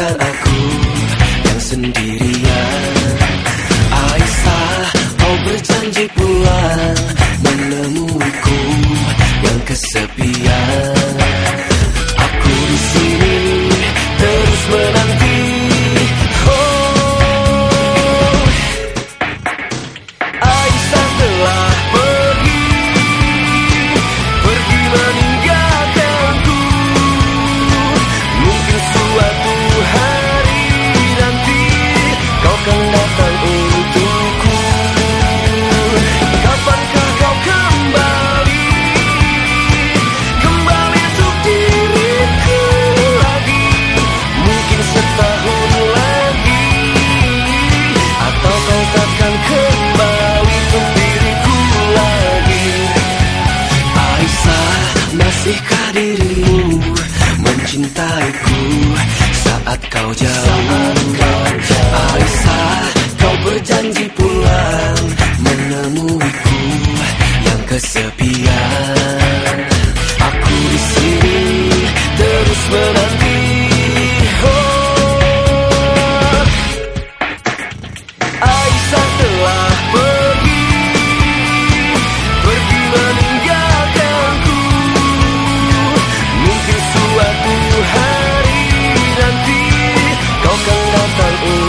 akal aku yang sendiri? Kau jauh, kau jauh. Aisyah, kau berjanji. akan datang